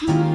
Hmm.